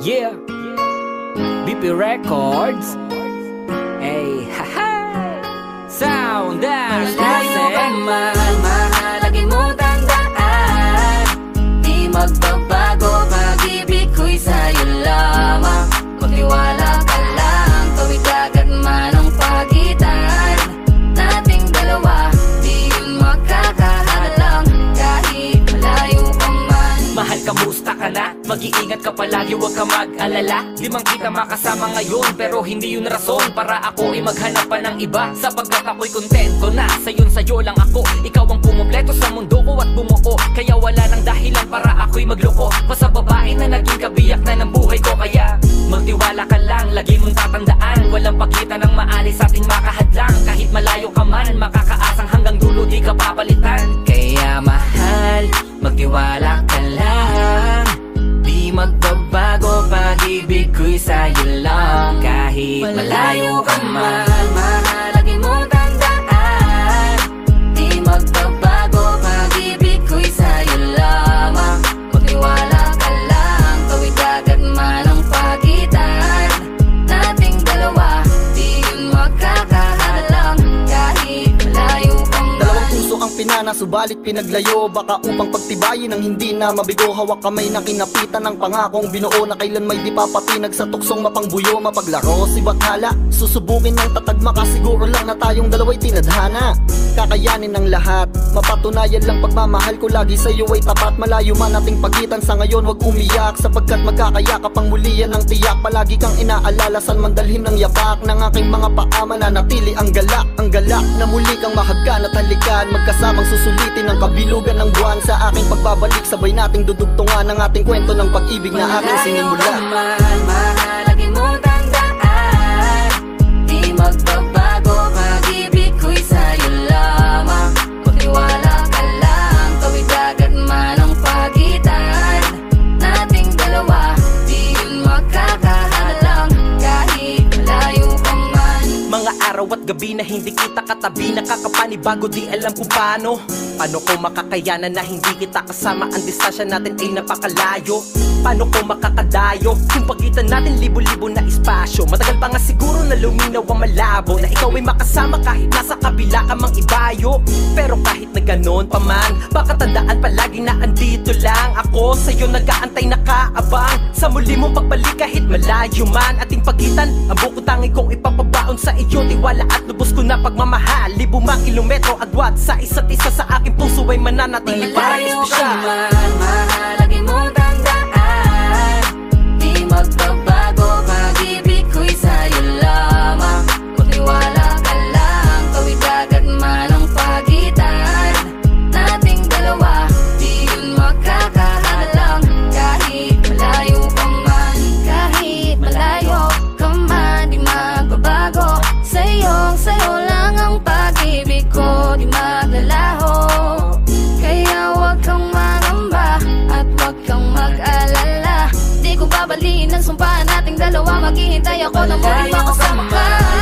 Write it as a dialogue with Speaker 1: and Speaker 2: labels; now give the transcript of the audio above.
Speaker 1: Yeah. BP Records. Hey, haha Sound Dash
Speaker 2: Malayo ka man, mahalagin mo tandaan Di magbabago, pag-ibig ko'y sa'yo lamang. Magtiwala ka lang, kawit agad man ang pagitan. Nating dalawa, di yun makakahalang Kahit malayo ka man.
Speaker 1: Mahal, kamusta ka na? Mag-iingat ka palagi, huwag ka mag-alala. Limang kita makasama ngayon Pero hindi yun rason Para ako ay maghanap pa ng iba. Sapagkat ako'y kontento na Sayon sa'yo lang ako. Ikaw ang pumupleto sa mundo ko at bumuo. Kaya wala nang dahilan para ako'y magloko. Pa sa babae na naging kabiyak na ng buhay ko Kaya magtiwala ka lang. Lagi mong tatandaan Walang pakita ng maalis sa ating makahadlang. Kahit malayo ka man Makakaasang hanggang dulo di ka papalitan. Kaya mahal Magtiwala ka lang Pag-ibig ko'y sa'yo lang. Kahit malayo ka man
Speaker 2: ang
Speaker 3: pinana, subalit pinaglayo. Baka upang pagtibayin ang hindi na mabigo. Hawak kamay na kinapitan ng pangakong binuo Na kailan may di papatinag sa tuksong mapangbuyo. Mapaglaro si Bathala, susubukin ng tatag. Makasiguro lang na tayong dalawa'y tinadhana. Kakayanin ng lahat, mapatunayan lang pagmamahal ko. Lagi sa iyo ay tapat, malayo man ating pagitan. Sa ngayon wag umiyak, sapagkat magkakayakap ang muli. Yan ang tiyak Palagi kang inaalala, saan man dalhin ng yapak Ng aking mga paa mananatili ang galak. Ang galak na muli kang mahagkan at halikan. Magkasamang susulitin ang kabilugan ng buwan Sa aking pagbabalik, sabay nating dudugtungan Ang ating kwento ng pag-ibig na aking sinimula.
Speaker 2: Ka man,
Speaker 4: araw at gabi na hindi kita katabi. Nakakapanibago di alam kung paano. Paano ko makakayanan na hindi kita kasama? Ang distansya natin ay napakalayo. Paano ko makakadayo? Kung pagitan natin libo-libo na espasyo. Matagal pa nga siguro na luminaw ang malabo Na ikaw ay makasama kahit nasa kabila ka mang ibayo. Pero kahit na ganon pa man Baka tandaan palagi na andito lang Ako. Sa'yo nag-aantay nakaabang. Sa muli mong pagbalik kahit malayo man Ating pagitan ang buko tangi kong ipapabaon sa iyo Tiwala at lubos ko na pagmamahal. Libo mang kilometro agwat sa isa't isa sa aking puso ay mananatili. Parang
Speaker 2: Malayo ka
Speaker 4: espesyal
Speaker 2: man, tandaan Babaliin ang sumpahan nating dalawa Maghihintay ako na muling makasama ka